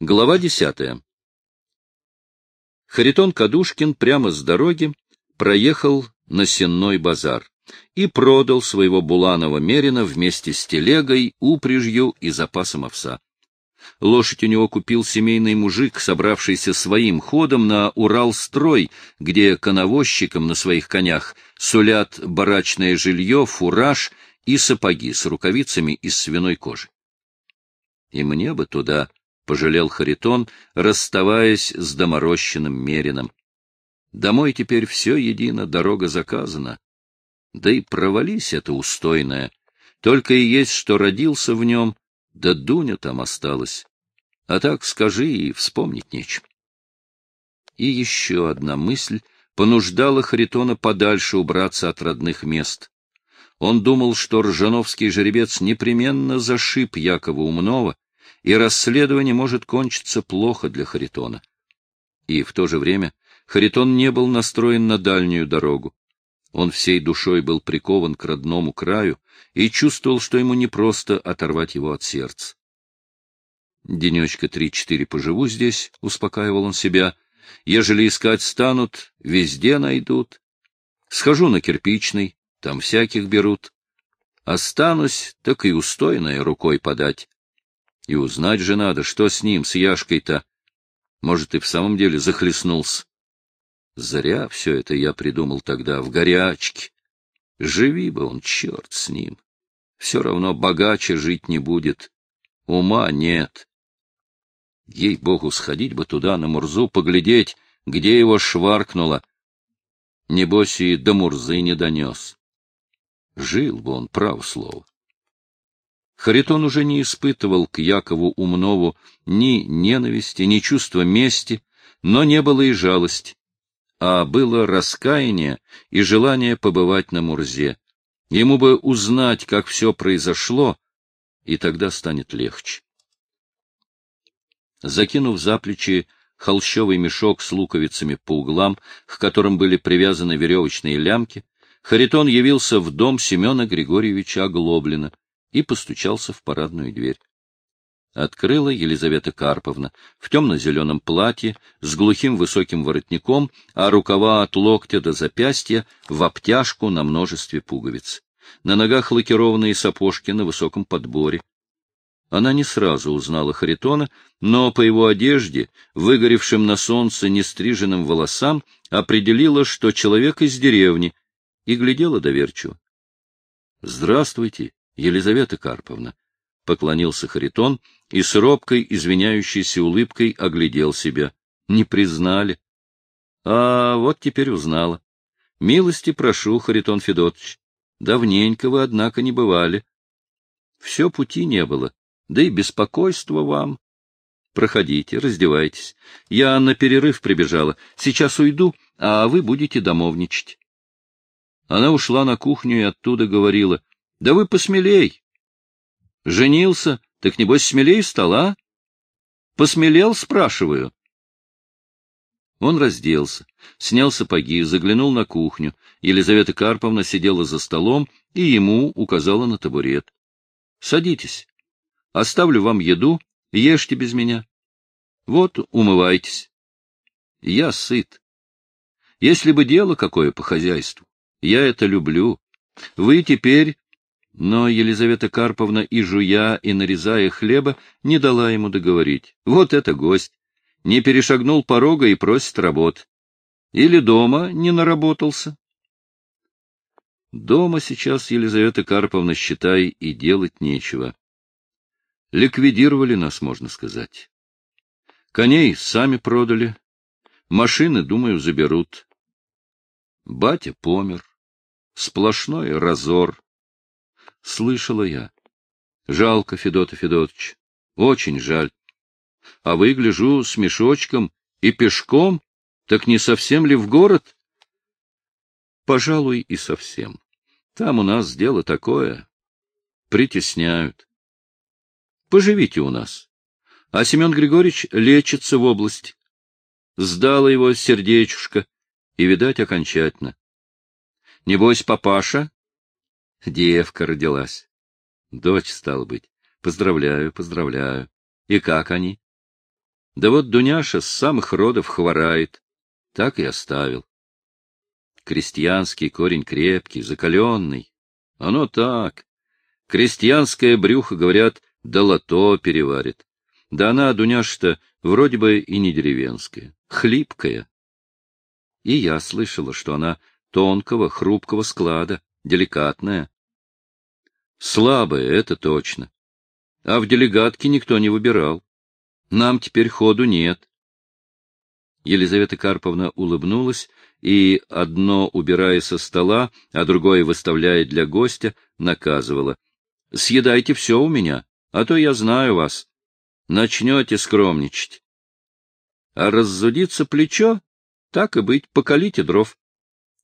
Глава десятая. Харитон Кадушкин прямо с дороги проехал на сенной базар и продал своего Буланова Мерина вместе с телегой, упряжью и запасом овса. Лошадь у него купил семейный мужик, собравшийся своим ходом на Уралстрой, где коновозчикам на своих конях сулят барачное жилье, фураж и сапоги с рукавицами из свиной кожи. И мне бы туда, — пожалел Харитон, расставаясь с доморощенным Мерином. Домой теперь все едино, дорога заказана. Да и провались это устойное. Только и есть, что родился в нем, да Дуня там осталась. А так скажи, и вспомнить нечем. И еще одна мысль понуждала Харитона подальше убраться от родных мест. Он думал, что ржановский жеребец непременно зашиб Якова Умнова, и расследование может кончиться плохо для Харитона. И в то же время Харитон не был настроен на дальнюю дорогу. Он всей душой был прикован к родному краю и чувствовал, что ему непросто оторвать его от сердца. Денечка три-четыре поживу здесь, — успокаивал он себя. Ежели искать станут, везде найдут. Схожу на кирпичный, там всяких берут. Останусь, так и устойной рукой подать. И узнать же надо, что с ним, с Яшкой-то. Может, и в самом деле захлестнулся. Зря все это я придумал тогда, в горячке. Живи бы он, черт с ним. Все равно богаче жить не будет. Ума нет. Ей-богу, сходить бы туда, на Мурзу, поглядеть, где его шваркнуло. Небось, и до Мурзы не донес. Жил бы он, право слово. Харитон уже не испытывал к Якову Умнову ни ненависти, ни чувства мести, но не было и жалости, а было раскаяние и желание побывать на Мурзе. Ему бы узнать, как все произошло, и тогда станет легче. Закинув за плечи холщовый мешок с луковицами по углам, к которым были привязаны веревочные лямки, Харитон явился в дом Семена Григорьевича Оглоблина, и постучался в парадную дверь. Открыла Елизавета Карповна в темно-зеленом платье с глухим высоким воротником, а рукава от локтя до запястья в обтяжку на множестве пуговиц. На ногах лакированные сапожки на высоком подборе. Она не сразу узнала Харитона, но по его одежде, выгоревшим на солнце нестриженным волосам, определила, что человек из деревни, и глядела доверчиво. — Здравствуйте, Елизавета Карповна, — поклонился Харитон и с робкой, извиняющейся улыбкой оглядел себя. Не признали. А вот теперь узнала. Милости прошу, Харитон Федотович. Давненько вы, однако, не бывали. Все пути не было, да и беспокойство вам. Проходите, раздевайтесь. Я на перерыв прибежала. Сейчас уйду, а вы будете домовничать. Она ушла на кухню и оттуда говорила — да вы посмелей. Женился, так небось смелей стал, а? Посмелел, спрашиваю. Он разделся, снял сапоги, заглянул на кухню. Елизавета Карповна сидела за столом и ему указала на табурет. — Садитесь. Оставлю вам еду, ешьте без меня. Вот, умывайтесь. Я сыт. Если бы дело какое по хозяйству, я это люблю. Вы теперь но Елизавета Карповна и жуя, и нарезая хлеба, не дала ему договорить. Вот это гость! Не перешагнул порога и просит работ. Или дома не наработался. Дома сейчас Елизавета Карповна, считай, и делать нечего. Ликвидировали нас, можно сказать. Коней сами продали. Машины, думаю, заберут. Батя помер. Сплошной разор. Слышала я. Жалко, Федота Федотович. Очень жаль. А вы, гляжу, с мешочком и пешком, так не совсем ли в город? Пожалуй, и совсем. Там у нас дело такое. Притесняют. Поживите у нас. А Семен Григорьевич лечится в области. Сдало его сердечушка, и, видать, окончательно. Небось, папаша Девка родилась. Дочь, стала быть. Поздравляю, поздравляю. И как они? Да вот Дуняша с самых родов хворает. Так и оставил. Крестьянский корень крепкий, закаленный. Оно так. Крестьянское брюхо, говорят, долото переварит. Да она, Дуняша-то, вроде бы и не деревенская, хлипкая. И я слышала, что она тонкого, хрупкого склада, деликатная. Слабая, это точно. А в делегатке никто не выбирал. Нам теперь ходу нет. Елизавета Карповна улыбнулась и, одно убирая со стола, а другое выставляя для гостя, наказывала. — Съедайте все у меня, а то я знаю вас. Начнете скромничать. А раззудиться плечо, так и быть, покалите дров.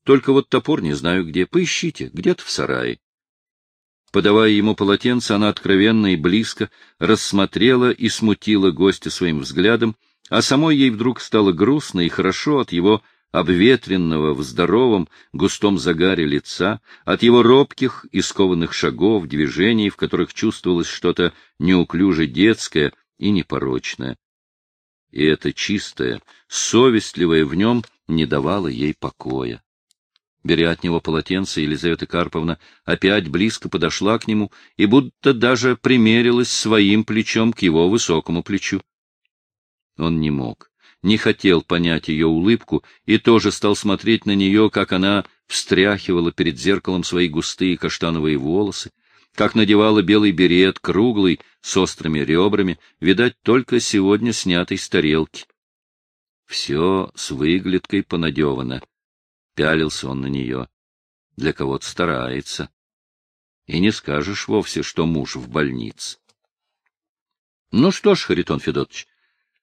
Только вот топор не знаю где, поищите, где-то в сарае. Подавая ему полотенце, она откровенно и близко рассмотрела и смутила гостя своим взглядом, а самой ей вдруг стало грустно и хорошо от его обветренного в здоровом, густом загаре лица, от его робких и скованных шагов, движений, в которых чувствовалось что-то неуклюже детское и непорочное. И это чистое, совестливое в нем не давало ей покоя. Беря от него полотенце, Елизавета Карповна опять близко подошла к нему и будто даже примерилась своим плечом к его высокому плечу. Он не мог, не хотел понять ее улыбку и тоже стал смотреть на нее, как она встряхивала перед зеркалом свои густые каштановые волосы, как надевала белый берет, круглый, с острыми ребрами, видать, только сегодня снятый с тарелки. Все с выглядкой понадевано. Пялился он на нее. Для кого-то старается. И не скажешь вовсе, что муж в больнице. Ну что ж, Харитон Федотович,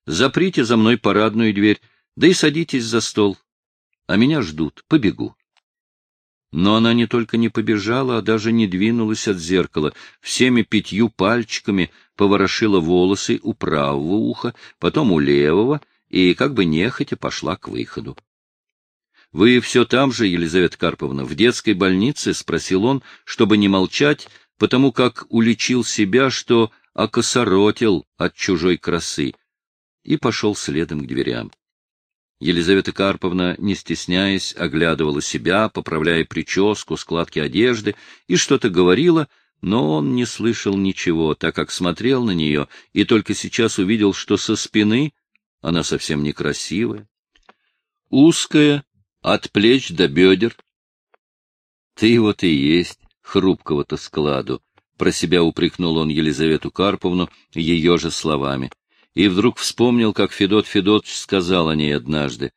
заприте за мной парадную дверь, да и садитесь за стол. А меня ждут, побегу. Но она не только не побежала, а даже не двинулась от зеркала, всеми пятью пальчиками поворошила волосы у правого уха, потом у левого, и как бы нехотя пошла к выходу. — Вы все там же, Елизавета Карповна, в детской больнице? — спросил он, чтобы не молчать, потому как уличил себя, что окосоротил от чужой красы, и пошел следом к дверям. Елизавета Карповна, не стесняясь, оглядывала себя, поправляя прическу, складки одежды, и что-то говорила, но он не слышал ничего, так как смотрел на нее и только сейчас увидел, что со спины она совсем некрасивая, узкая, от плеч до бедер. Ты вот и есть хрупкого-то складу, про себя упрекнул он Елизавету Карповну ее же словами. И вдруг вспомнил, как Федот Федотович сказал о ней однажды.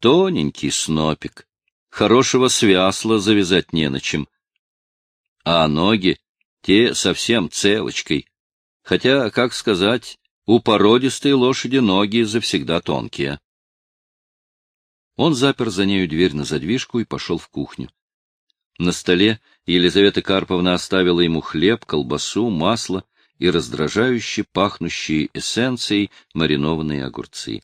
Тоненький снопик, хорошего свясла завязать не на чем. А ноги, те совсем целочкой. Хотя, как сказать, у породистой лошади ноги завсегда тонкие. Он запер за нею дверь на задвижку и пошел в кухню. На столе Елизавета Карповна оставила ему хлеб, колбасу, масло и раздражающе пахнущие эссенцией маринованные огурцы.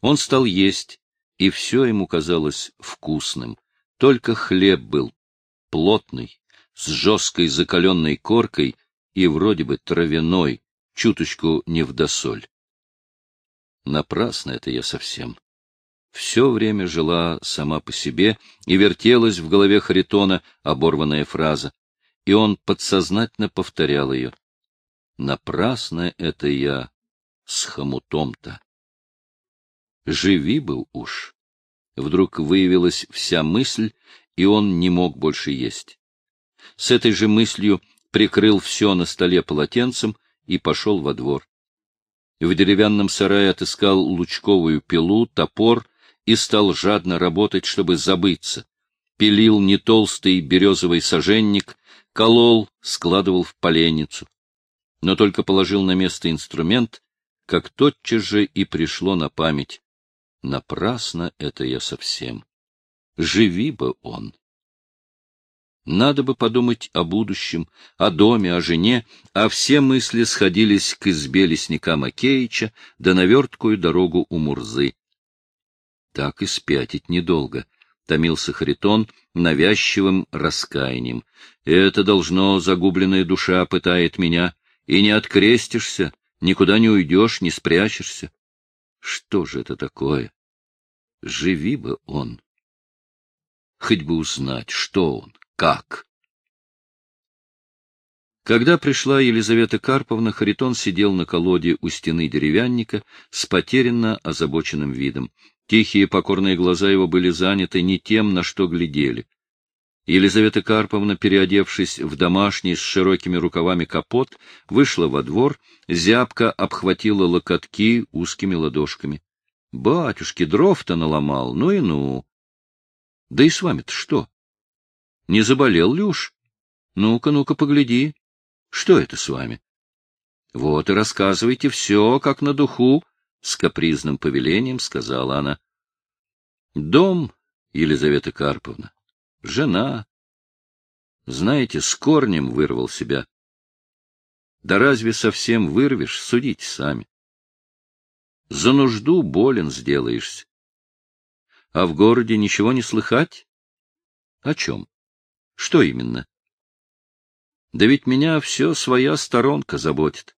Он стал есть, и все ему казалось вкусным. Только хлеб был плотный, с жесткой закаленной коркой и вроде бы травяной, чуточку не в досоль. Напрасно это я совсем все время жила сама по себе, и вертелась в голове Харитона оборванная фраза, и он подсознательно повторял ее. «Напрасно это я с хомутом-то». «Живи бы уж». Вдруг выявилась вся мысль, и он не мог больше есть. С этой же мыслью прикрыл все на столе полотенцем и пошел во двор. В деревянном сарае отыскал лучковую пилу, топор и стал жадно работать, чтобы забыться. Пилил не толстый березовый соженник, колол, складывал в поленницу. Но только положил на место инструмент, как тотчас же и пришло на память. Напрасно это я совсем. Живи бы он. Надо бы подумать о будущем, о доме, о жене, а все мысли сходились к избе лесника Макеича да на верткую дорогу у Мурзы. Так и спятить недолго, — томился Харитон навязчивым раскаянием. Это должно загубленная душа пытает меня, и не открестишься, никуда не уйдешь, не спрячешься. Что же это такое? Живи бы он. Хоть бы узнать, что он, как. Когда пришла Елизавета Карповна, Харитон сидел на колоде у стены деревянника с потерянно озабоченным видом. Тихие покорные глаза его были заняты не тем, на что глядели. Елизавета Карповна, переодевшись в домашний с широкими рукавами капот, вышла во двор, зябко обхватила локотки узкими ладошками. — Батюшки, дров-то наломал, ну и ну! — Да и с вами-то что? Не заболел ли уж? Ну-ка, ну-ка, погляди. Что это с вами? — Вот и рассказывайте все, как на духу, — с капризным повелением сказала она. — Дом, Елизавета Карповна, жена. Знаете, с корнем вырвал себя. Да разве совсем вырвешь, судите сами. За нужду болен сделаешься. А в городе ничего не слыхать? О чем? Что именно? Да ведь меня все своя сторонка заботит.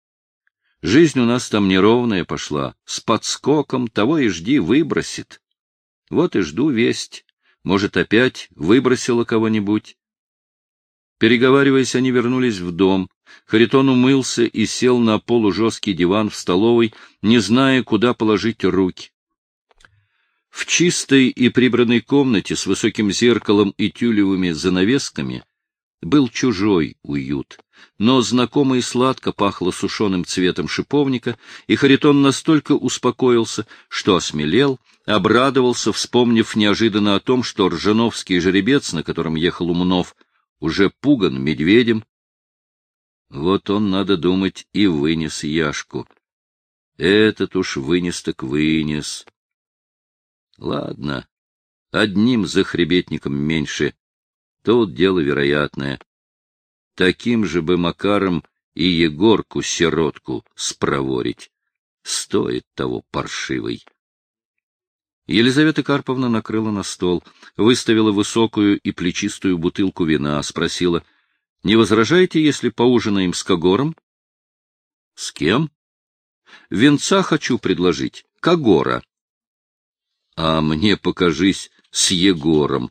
Жизнь у нас там неровная пошла, с подскоком, того и жди, выбросит. Вот и жду весть. Может, опять выбросила кого-нибудь? Переговариваясь, они вернулись в дом. Харитон умылся и сел на полужесткий диван в столовой, не зная, куда положить руки. В чистой и прибранной комнате с высоким зеркалом и тюлевыми занавесками был чужой уют, но знакомо и сладко пахло сушеным цветом шиповника, и Харитон настолько успокоился, что осмелел, обрадовался, вспомнив неожиданно о том, что ржановский жеребец, на котором ехал Умнов, уже пуган медведем. Вот он, надо думать, и вынес Яшку. Этот уж вынес так вынес. Ладно, одним захребетником меньше. Тут дело вероятное. Таким же бы Макаром и Егорку-сиротку спроворить. Стоит того паршивый. Елизавета Карповна накрыла на стол, выставила высокую и плечистую бутылку вина, спросила, — Не возражаете, если поужинаем с Кагором? — С кем? — Венца хочу предложить. Кагора. — А мне покажись с Егором.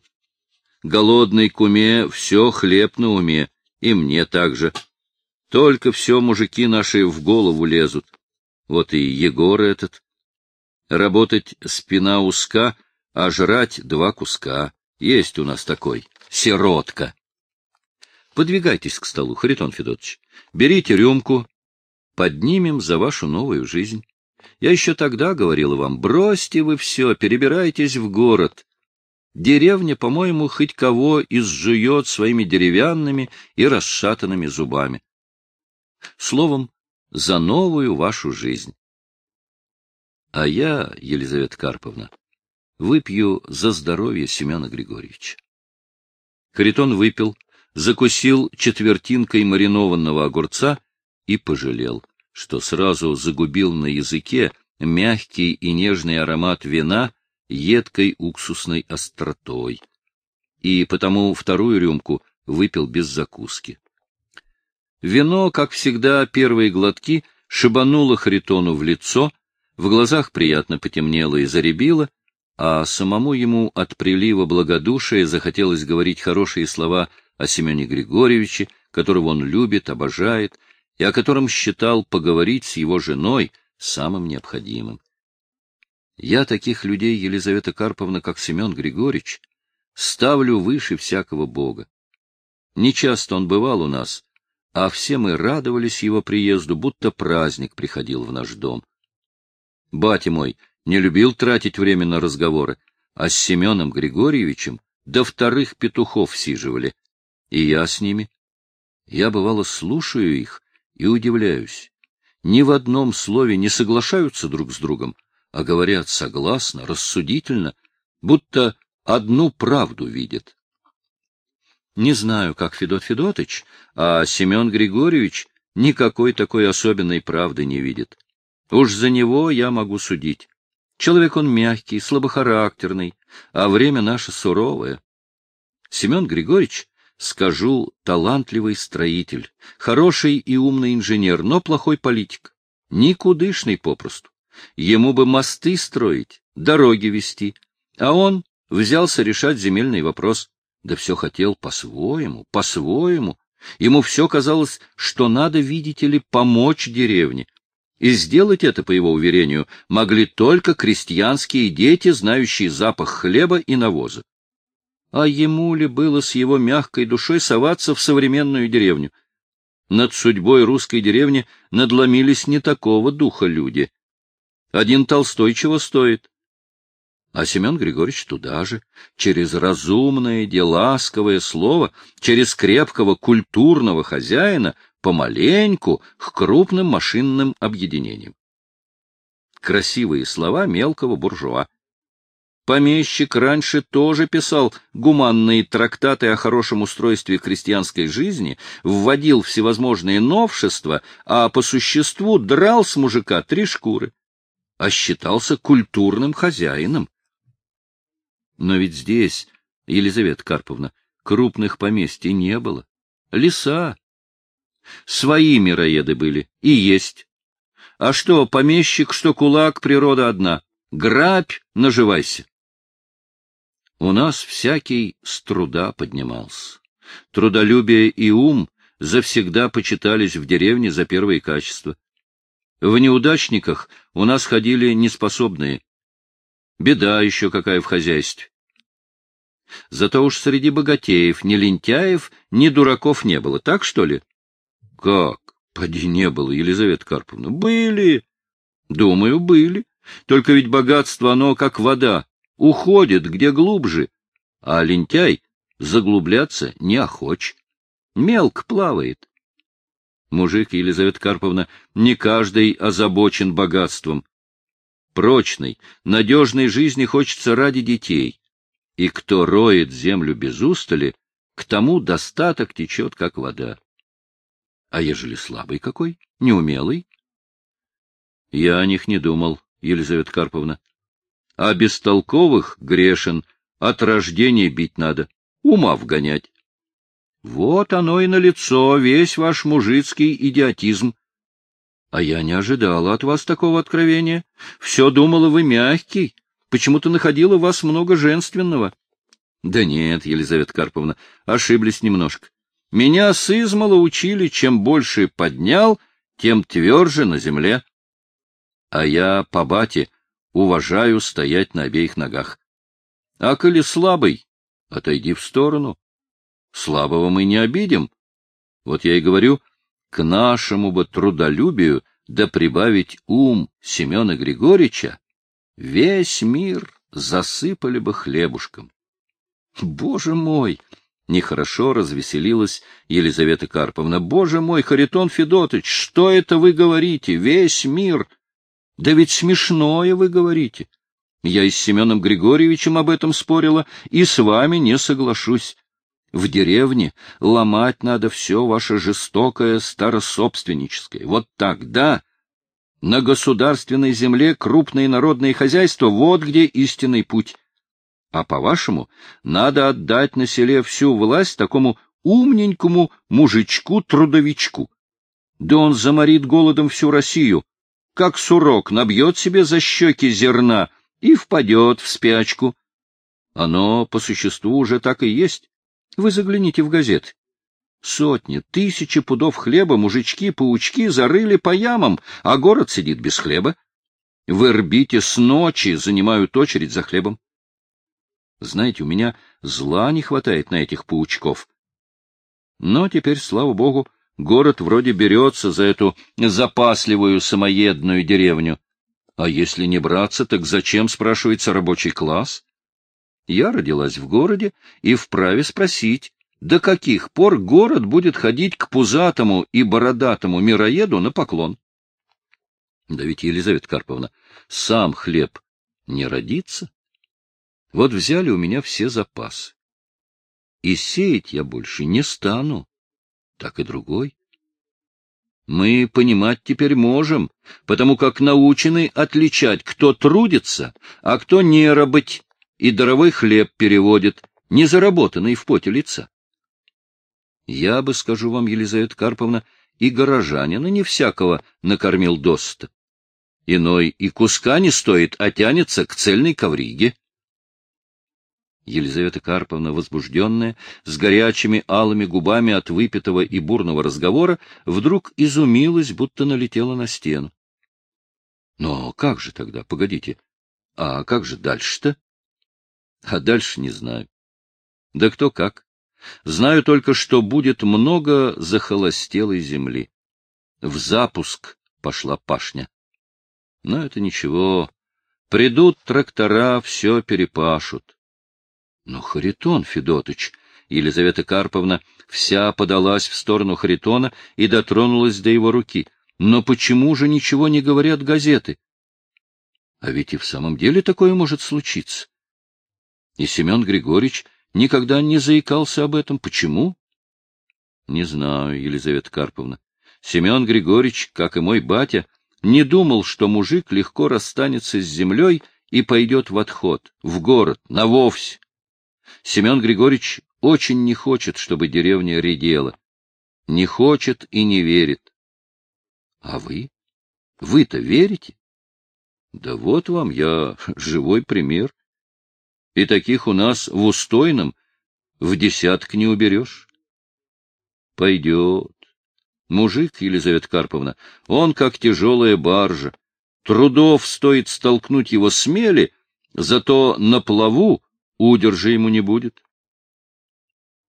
Голодной куме все хлеб на уме, и мне также. Только все мужики наши в голову лезут. Вот и Егор этот. Работать спина узка, а жрать два куска. Есть у нас такой. Сиротка. Подвигайтесь к столу, Харитон Федотович. Берите рюмку. Поднимем за вашу новую жизнь. Я еще тогда говорила вам, бросьте вы все, перебирайтесь в город. Деревня, по-моему, хоть кого изжует своими деревянными и расшатанными зубами. Словом, за новую вашу жизнь. А я, Елизавета Карповна, выпью за здоровье Семена Григорьевича. Харитон выпил, закусил четвертинкой маринованного огурца и пожалел, что сразу загубил на языке мягкий и нежный аромат вина едкой уксусной остротой. И потому вторую рюмку выпил без закуски. Вино, как всегда, первые глотки шибануло Харитону в лицо, в глазах приятно потемнело и заребило, а самому ему от прилива благодушия захотелось говорить хорошие слова о Семене Григорьевиче, которого он любит, обожает, и о котором считал поговорить с его женой самым необходимым. Я таких людей, Елизавета Карповна, как Семен Григорьевич, ставлю выше всякого бога. Нечасто он бывал у нас, а все мы радовались его приезду, будто праздник приходил в наш дом. Батя мой не любил тратить время на разговоры, а с Семеном Григорьевичем до вторых петухов сиживали, и я с ними. Я, бывало, слушаю их и удивляюсь. Ни в одном слове не соглашаются друг с другом, а говорят согласно, рассудительно, будто одну правду видят. Не знаю, как Федот Федотыч, а Семен Григорьевич никакой такой особенной правды не видит. Уж за него я могу судить. Человек он мягкий, слабохарактерный, а время наше суровое. Семен Григорьевич, скажу, талантливый строитель, хороший и умный инженер, но плохой политик, никудышный попросту. Ему бы мосты строить, дороги вести, а он взялся решать земельный вопрос. Да все хотел по-своему, по-своему. Ему все казалось, что надо, видите ли, помочь деревне. И сделать это, по его уверению, могли только крестьянские дети, знающие запах хлеба и навоза. А ему ли было с его мягкой душой соваться в современную деревню? Над судьбой русской деревни надломились не такого духа люди. Один Толстой чего стоит? А Семен Григорьевич туда же, через разумное, деласковое слово, через крепкого культурного хозяина, помаленьку к крупным машинным объединениям. Красивые слова мелкого буржуа. Помещик раньше тоже писал гуманные трактаты о хорошем устройстве крестьянской жизни, вводил всевозможные новшества, а по существу драл с мужика три шкуры, а считался культурным хозяином. Но ведь здесь, Елизавета Карповна, крупных поместий не было. Леса. Свои мироеды были и есть. А что, помещик, что кулак, природа одна. Грабь, наживайся. У нас всякий с труда поднимался. Трудолюбие и ум завсегда почитались в деревне за первые качества. В неудачниках у нас ходили неспособные, Беда еще какая в хозяйстве. Зато уж среди богатеев ни лентяев, ни дураков не было, так что ли? Как? Поди не было, Елизавета Карповна. Были. Думаю, были. Только ведь богатство оно как вода, уходит где глубже, а лентяй заглубляться не охоч. Мелк плавает. Мужик, Елизавета Карповна, не каждый озабочен богатством прочной, надежной жизни хочется ради детей. И кто роет землю без устали, к тому достаток течет, как вода. А ежели слабый какой, неумелый? Я о них не думал, Елизавета Карповна. А бестолковых грешен, от рождения бить надо, ума вгонять. Вот оно и налицо, весь ваш мужицкий идиотизм. А я не ожидала от вас такого откровения. Все думала, вы мягкий. Почему-то находила в вас много женственного. Да нет, Елизавета Карповна, ошиблись немножко. Меня с измала учили, чем больше поднял, тем тверже на земле. А я по бате уважаю стоять на обеих ногах. А коли слабый, отойди в сторону. Слабого мы не обидим. Вот я и говорю, к нашему бы трудолюбию да прибавить ум Семена Григорьевича, весь мир засыпали бы хлебушком. Боже мой! Нехорошо развеселилась Елизавета Карповна. Боже мой, Харитон Федотович, что это вы говорите? Весь мир! Да ведь смешное вы говорите. Я и с Семеном Григорьевичем об этом спорила, и с вами не соглашусь. В деревне ломать надо все ваше жестокое старособственническое. Вот тогда на государственной земле крупные народные хозяйства — вот где истинный путь. А по-вашему, надо отдать на селе всю власть такому умненькому мужичку-трудовичку. Да он заморит голодом всю Россию, как сурок набьет себе за щеки зерна и впадет в спячку. Оно по существу уже так и есть. Вы загляните в газеты. Сотни, тысячи пудов хлеба мужички-паучки зарыли по ямам, а город сидит без хлеба. В Ирбите с ночи занимают очередь за хлебом. Знаете, у меня зла не хватает на этих паучков. Но теперь, слава богу, город вроде берется за эту запасливую самоедную деревню. А если не браться, так зачем, спрашивается, рабочий класс? Я родилась в городе и вправе спросить, до каких пор город будет ходить к пузатому и бородатому мироеду на поклон? Да ведь, Елизавета Карповна, сам хлеб не родится. Вот взяли у меня все запасы. И сеять я больше не стану. Так и другой. Мы понимать теперь можем, потому как научены отличать, кто трудится, а кто не работать и даровой хлеб переводит, не заработанный в поте лица. Я бы, скажу вам, Елизавета Карповна, и горожанина не всякого накормил досыта. Иной и куска не стоит, а тянется к цельной ковриге. Елизавета Карповна, возбужденная, с горячими алыми губами от выпитого и бурного разговора, вдруг изумилась, будто налетела на стену. — Но как же тогда, погодите, а как же дальше-то? — А дальше не знаю. — Да кто как. Знаю только, что будет много захолостелой земли. В запуск пошла пашня. Но это ничего. Придут трактора, все перепашут. Но Харитон Федотыч, Елизавета Карповна вся подалась в сторону Харитона и дотронулась до его руки. Но почему же ничего не говорят газеты? А ведь и в самом деле такое может случиться. И Семен Григорьевич никогда не заикался об этом. Почему? Не знаю, Елизавета Карповна. Семен Григорьевич, как и мой батя, не думал, что мужик легко расстанется с землей и пойдет в отход, в город, на вовсе. Семен Григорьевич очень не хочет, чтобы деревня редела. Не хочет и не верит. А вы? Вы-то верите? Да вот вам я живой пример. И таких у нас в Устойном в десяток не уберешь. Пойдет. Мужик, Елизавета Карповна, он как тяжелая баржа. Трудов стоит столкнуть его смели, зато на плаву удержи ему не будет.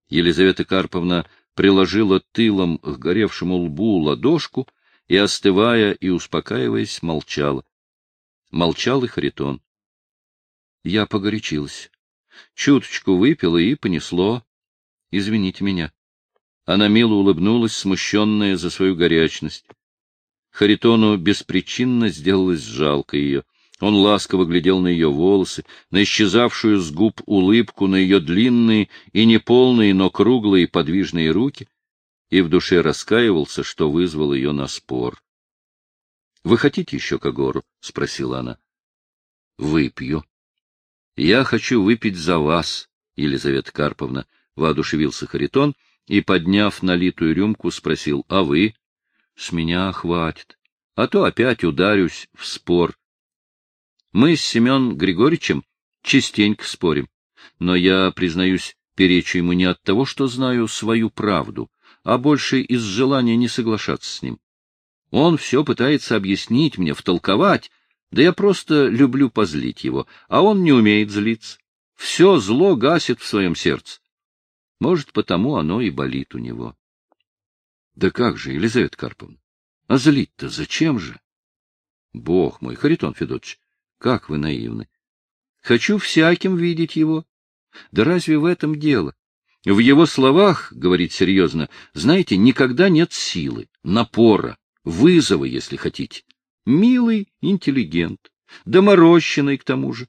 Елизавета Карповна приложила тылом к горевшему лбу ладошку и, остывая и успокаиваясь, молчала. Молчал и Харитон. Я погорячилась. Чуточку выпила и понесло. Извините меня. Она мило улыбнулась, смущенная за свою горячность. Харитону беспричинно сделалось жалко ее. Он ласково глядел на ее волосы, на исчезавшую с губ улыбку, на ее длинные и неполные, но круглые подвижные руки, и в душе раскаивался, что вызвал ее на спор. — Вы хотите еще Кагору? — спросила она. — Выпью. — Я хочу выпить за вас, Елизавета Карповна, — воодушевился Харитон и, подняв налитую рюмку, спросил, — а вы? — С меня хватит, а то опять ударюсь в спор. Мы с Семен Григорьевичем частенько спорим, но я, признаюсь, перечу ему не от того, что знаю свою правду, а больше из желания не соглашаться с ним. Он все пытается объяснить мне, втолковать, да я просто люблю позлить его, а он не умеет злиться. Все зло гасит в своем сердце. Может, потому оно и болит у него. Да как же, Елизавета Карповна, а злить-то зачем же? Бог мой, Харитон Федотович, как вы наивны. Хочу всяким видеть его. Да разве в этом дело? В его словах, говорит серьезно, знаете, никогда нет силы, напора, вызова, если хотите. Милый интеллигент, доморощенный к тому же.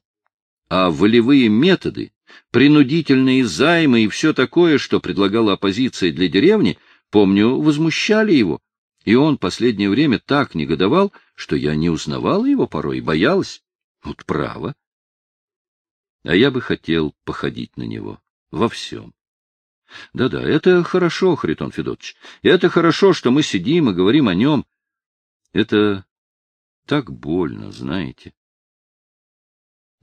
А волевые методы, принудительные займы и все такое, что предлагала оппозиция для деревни, помню, возмущали его. И он последнее время так негодовал, что я не узнавала его порой и боялась. Вот право. А я бы хотел походить на него во всем. Да-да, это хорошо, Харитон Федотович. Это хорошо, что мы сидим и говорим о нем. Это так больно, знаете.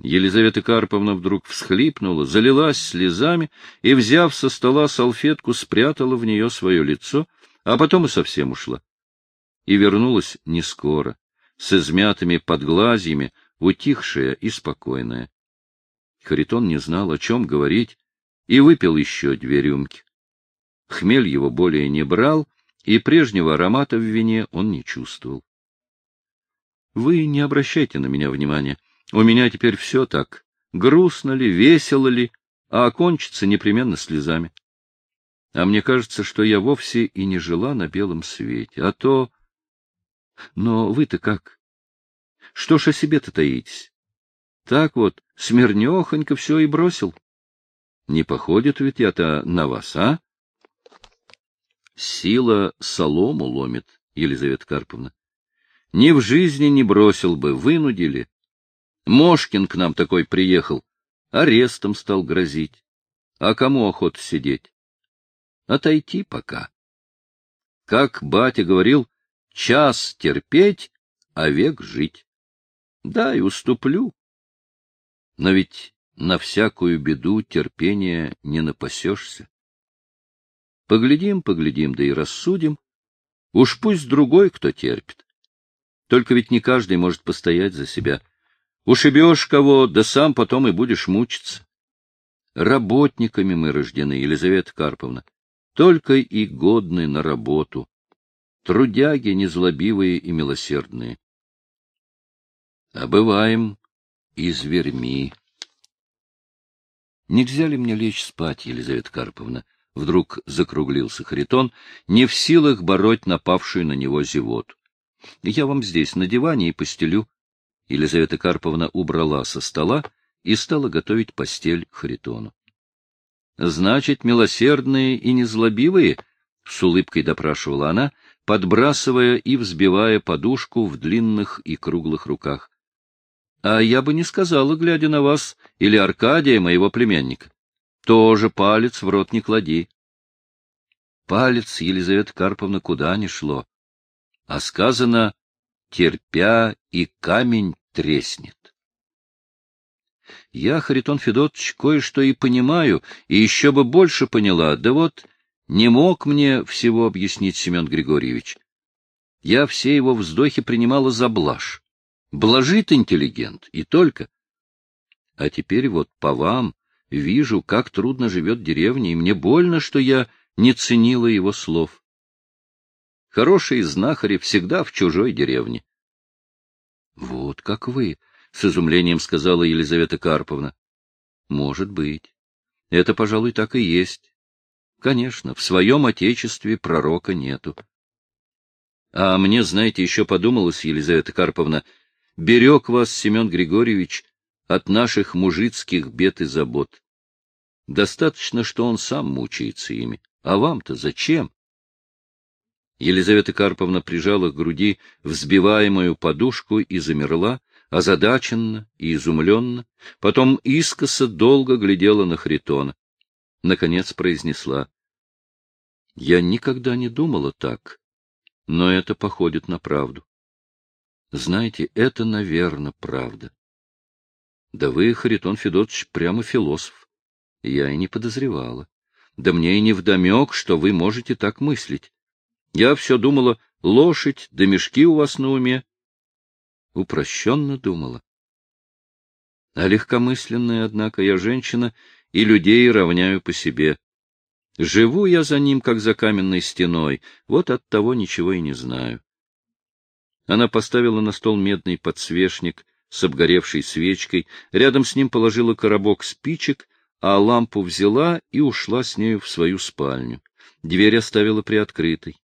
Елизавета Карповна вдруг всхлипнула, залилась слезами и, взяв со стола салфетку, спрятала в нее свое лицо, а потом и совсем ушла. И вернулась не скоро, с измятыми подглазьями, утихшая и спокойная. Харитон не знал, о чем говорить, и выпил еще две рюмки. Хмель его более не брал, и прежнего аромата в вине он не чувствовал. — Вы не обращайте на меня внимания. У меня теперь все так. Грустно ли, весело ли, а окончится непременно слезами. А мне кажется, что я вовсе и не жила на белом свете, а то... Но вы-то как? Что ж о себе-то таитесь? Так вот, смирнехонько все и бросил. Не походит ведь я-то на вас, а? Сила солому ломит, Елизавета Карповна. Ни в жизни не бросил бы, вынудили. Мошкин к нам такой приехал, арестом стал грозить. А кому охота сидеть? Отойти пока. Как батя говорил, час терпеть, а век жить. Да, и уступлю. Но ведь на всякую беду терпения не напасешься. Поглядим, поглядим, да и рассудим. Уж пусть другой кто терпит. Только ведь не каждый может постоять за себя. Ушибешь кого, да сам потом и будешь мучиться. Работниками мы рождены, Елизавета Карповна, только и годны на работу. Трудяги незлобивые и милосердные. А бываем и зверьми. Нельзя ли мне лечь спать, Елизавета Карповна? Вдруг закруглился Харитон, не в силах бороть напавшую на него зевоту. Я вам здесь на диване и постелю. Елизавета Карповна убрала со стола и стала готовить постель Харитону. — Значит, милосердные и незлобивые? — с улыбкой допрашивала она, подбрасывая и взбивая подушку в длинных и круглых руках. — А я бы не сказала, глядя на вас, или Аркадия, моего племянника. Тоже палец в рот не клади. Палец Елизавета Карповна куда ни шло. А сказано «терпя и камень треснет». Я, Харитон Федотович, кое-что и понимаю, и еще бы больше поняла, да вот не мог мне всего объяснить Семен Григорьевич. Я все его вздохи принимала за блажь. Блажит интеллигент, и только. А теперь вот по вам вижу, как трудно живет деревня, и мне больно, что я не ценила его слов. Хорошие знахари всегда в чужой деревне. — Вот как вы, — с изумлением сказала Елизавета Карповна. — Может быть. Это, пожалуй, так и есть. Конечно, в своем отечестве пророка нету. А мне, знаете, еще подумалось, Елизавета Карповна, берег вас Семен Григорьевич от наших мужицких бед и забот. Достаточно, что он сам мучается ими. А вам-то зачем? Елизавета Карповна прижала к груди взбиваемую подушку и замерла, озадаченно и изумленно, потом искоса долго глядела на Хритона. Наконец произнесла. — Я никогда не думала так, но это походит на правду. Знаете, это, наверное, правда. Да вы, Харитон Федотович, прямо философ. Я и не подозревала. Да мне и не вдомек, что вы можете так мыслить. Я все думала, лошадь да мешки у вас на уме. Упрощенно думала. А легкомысленная, однако, я женщина, и людей равняю по себе. Живу я за ним, как за каменной стеной, вот от того ничего и не знаю. Она поставила на стол медный подсвечник с обгоревшей свечкой, рядом с ним положила коробок спичек, а лампу взяла и ушла с нею в свою спальню. Дверь оставила приоткрытой.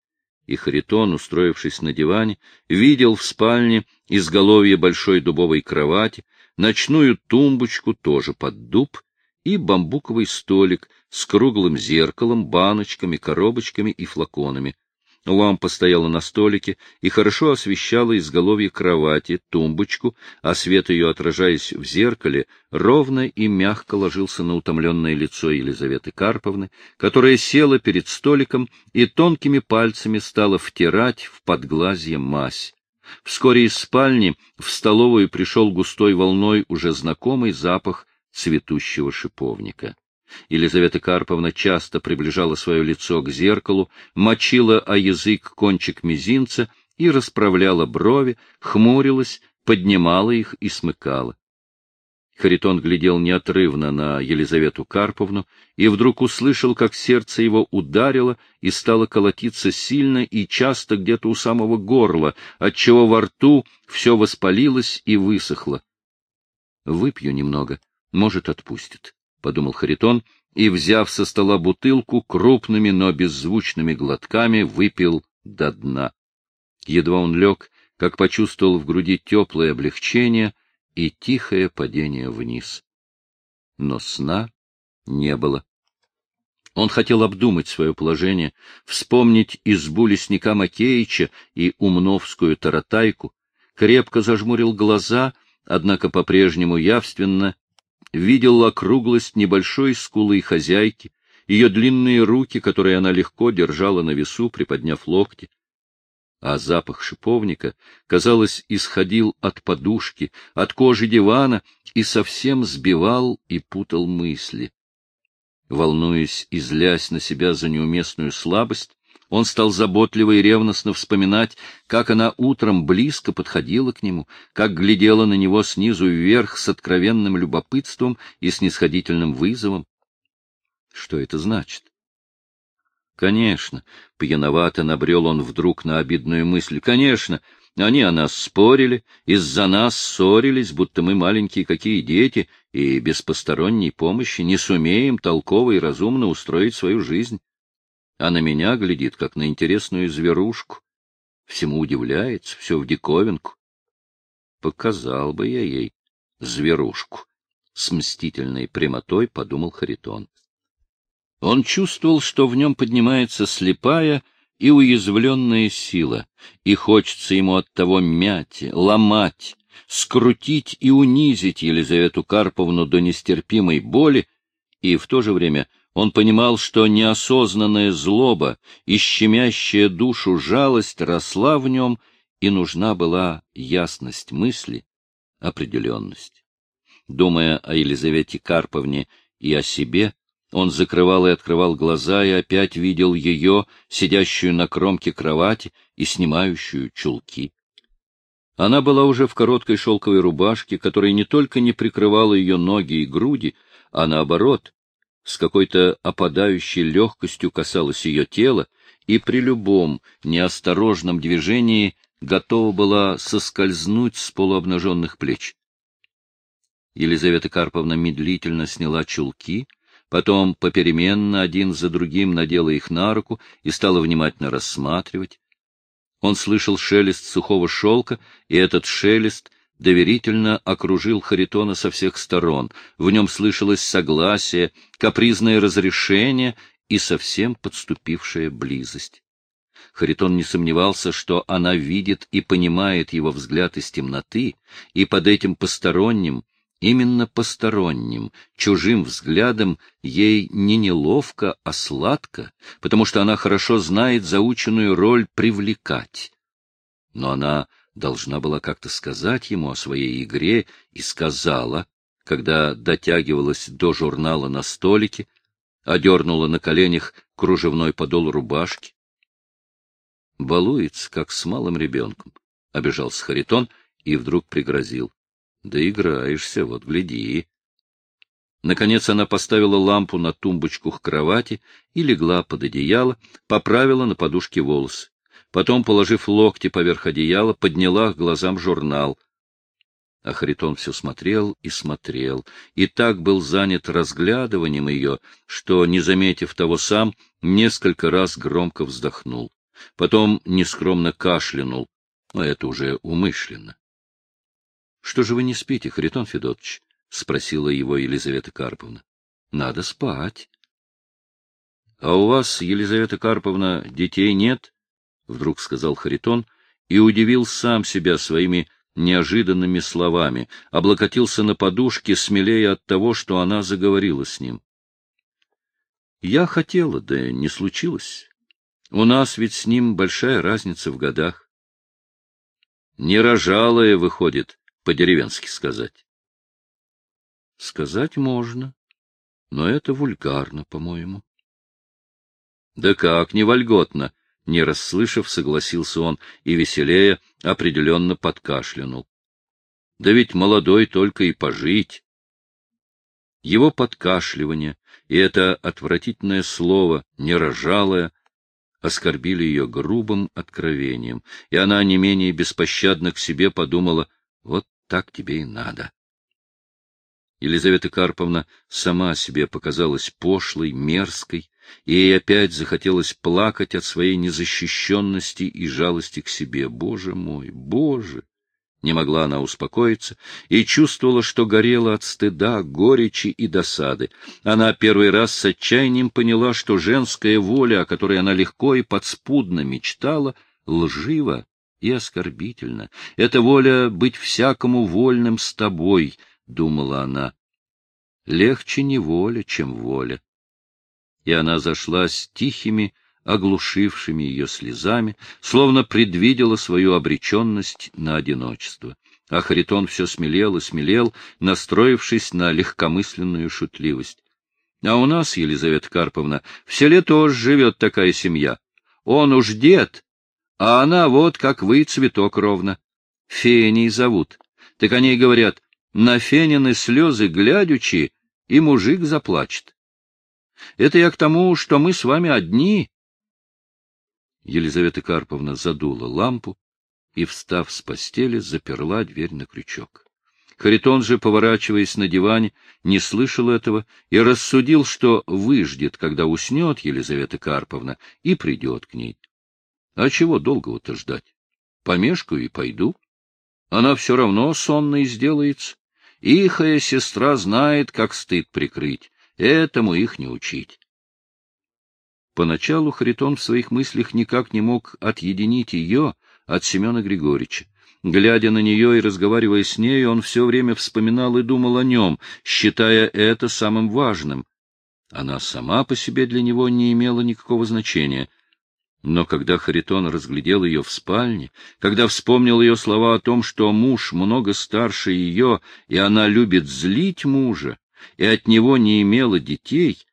И Харитон, устроившись на диване, видел в спальне изголовье большой дубовой кровати, ночную тумбочку тоже под дуб и бамбуковый столик с круглым зеркалом, баночками, коробочками и флаконами. Лампа стояла на столике и хорошо освещала изголовье кровати, тумбочку, а свет ее, отражаясь в зеркале, ровно и мягко ложился на утомленное лицо Елизаветы Карповны, которая села перед столиком и тонкими пальцами стала втирать в подглазье мазь. Вскоре из спальни в столовую пришел густой волной уже знакомый запах цветущего шиповника. Елизавета Карповна часто приближала свое лицо к зеркалу, мочила о язык кончик мизинца и расправляла брови, хмурилась, поднимала их и смыкала. Харитон глядел неотрывно на Елизавету Карповну и вдруг услышал, как сердце его ударило и стало колотиться сильно и часто где-то у самого горла, отчего во рту все воспалилось и высохло. — Выпью немного, может, отпустит подумал Харитон и, взяв со стола бутылку, крупными, но беззвучными глотками выпил до дна. Едва он лег, как почувствовал в груди теплое облегчение и тихое падение вниз. Но сна не было. Он хотел обдумать свое положение, вспомнить избу лесника Макеича и умновскую таратайку, крепко зажмурил глаза, однако по-прежнему явственно видел округлость небольшой скулы хозяйки, ее длинные руки, которые она легко держала на весу, приподняв локти. а запах шиповника, казалось, исходил от подушки, от кожи дивана и совсем сбивал и путал мысли. Волнуясь и злясь на себя за неуместную слабость, он стал заботливо и ревностно вспоминать, как она утром близко подходила к нему, как глядела на него снизу вверх с откровенным любопытством и снисходительным вызовом. Что это значит? Конечно, пьяновато набрел он вдруг на обидную мысль. Конечно, они о нас спорили, из-за нас ссорились, будто мы маленькие какие дети, и без посторонней помощи не сумеем толково и разумно устроить свою жизнь а на меня глядит, как на интересную зверушку. Всему удивляется, все в диковинку. Показал бы я ей зверушку. С мстительной прямотой подумал Харитон. Он чувствовал, что в нем поднимается слепая и уязвленная сила, и хочется ему от того мять, ломать, скрутить и унизить Елизавету Карповну до нестерпимой боли, и в то же время он понимал, что неосознанная злоба и щемящая душу жалость росла в нем, и нужна была ясность мысли, определенность. Думая о Елизавете Карповне и о себе, он закрывал и открывал глаза и опять видел ее, сидящую на кромке кровати и снимающую чулки. Она была уже в короткой шелковой рубашке, которая не только не прикрывала ее ноги и груди, а наоборот, с какой-то опадающей легкостью касалось ее тела и при любом неосторожном движении готова была соскользнуть с полуобнаженных плеч. Елизавета Карповна медлительно сняла чулки, потом попеременно один за другим надела их на руку и стала внимательно рассматривать. Он слышал шелест сухого шелка, и этот шелест доверительно окружил Харитона со всех сторон. В нем слышалось согласие, капризное разрешение и совсем подступившая близость. Харитон не сомневался, что она видит и понимает его взгляд из темноты, и под этим посторонним, именно посторонним, чужим взглядом ей не неловко, а сладко, потому что она хорошо знает заученную роль привлекать. Но она должна была как-то сказать ему о своей игре и сказала, когда дотягивалась до журнала на столике, одернула на коленях кружевной подол рубашки. Балуется, как с малым ребенком, — обижался Харитон и вдруг пригрозил. — Да играешься, вот гляди. Наконец она поставила лампу на тумбочку к кровати и легла под одеяло, поправила на подушке волосы. Потом, положив локти поверх одеяла, подняла к глазам журнал. А Харитон все смотрел и смотрел, и так был занят разглядыванием ее, что, не заметив того сам, несколько раз громко вздохнул. Потом нескромно кашлянул, но это уже умышленно. — Что же вы не спите, Харитон Федотович? — спросила его Елизавета Карповна. — Надо спать. — А у вас, Елизавета Карповна, детей нет? — вдруг сказал Харитон и удивил сам себя своими неожиданными словами, облокотился на подушке, смелее от того, что она заговорила с ним. — Я хотела, да не случилось. У нас ведь с ним большая разница в годах. Не рожалая, выходит, по-деревенски сказать. — Сказать можно, но это вульгарно, по-моему. — Да как не вольготно! Не расслышав, согласился он и веселее определенно подкашлянул. Да ведь молодой только и пожить. Его подкашливание и это отвратительное слово «нерожалое» оскорбили ее грубым откровением, и она не менее беспощадно к себе подумала, вот так тебе и надо. Елизавета Карповна сама себе показалась пошлой, мерзкой, ей опять захотелось плакать от своей незащищенности и жалости к себе. Боже мой, Боже! Не могла она успокоиться и чувствовала, что горела от стыда, горечи и досады. Она первый раз с отчаянием поняла, что женская воля, о которой она легко и подспудно мечтала, лжива и оскорбительна. Эта воля быть всякому вольным с тобой —— думала она. Легче неволя, чем воля. И она зашла с тихими, оглушившими ее слезами, словно предвидела свою обреченность на одиночество. А Харитон все смелел и смелел, настроившись на легкомысленную шутливость. А у нас, Елизавета Карповна, в селе тоже живет такая семья. Он уж дед, а она вот, как вы, цветок ровно. Феней зовут. Так о ней говорят, на Фенины слезы глядячи, и мужик заплачет. Это я к тому, что мы с вами одни. Елизавета Карповна задула лампу и, встав с постели, заперла дверь на крючок. Харитон же, поворачиваясь на диване, не слышал этого и рассудил, что выждет, когда уснет Елизавета Карповна, и придет к ней. А чего долго-то ждать? Помешкаю и пойду. Она все равно сонной сделается. Ихая сестра знает, как стыд прикрыть. Этому их не учить. Поначалу Харитон в своих мыслях никак не мог отъединить ее от Семена Григорьевича. Глядя на нее и разговаривая с ней, он все время вспоминал и думал о нем, считая это самым важным. Она сама по себе для него не имела никакого значения. Но когда Харитон разглядел ее в спальне, когда вспомнил ее слова о том, что муж много старше ее, и она любит злить мужа, и от него не имела детей,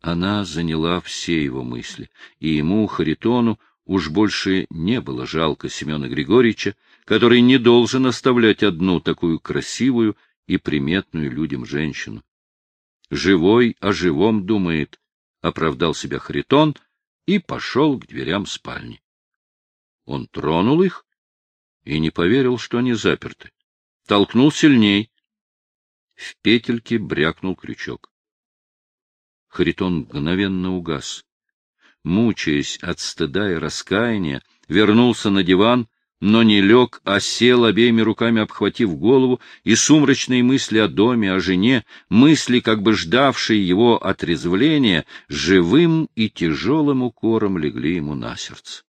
она заняла все его мысли, и ему, Харитону, уж больше не было жалко Семена Григорьевича, который не должен оставлять одну такую красивую и приметную людям женщину. Живой о живом думает, оправдал себя Харитон и пошел к дверям спальни. Он тронул их и не поверил, что они заперты. Толкнул сильней. Петельке брякнул крючок. Харитон мгновенно угас. Мучаясь от стыда и раскаяния, вернулся на диван, но не лег, а сел обеими руками обхватив голову, и сумрачные мысли о доме, о жене, мысли, как бы ждавшие его отрезвления, живым и тяжелым укором легли ему на сердце.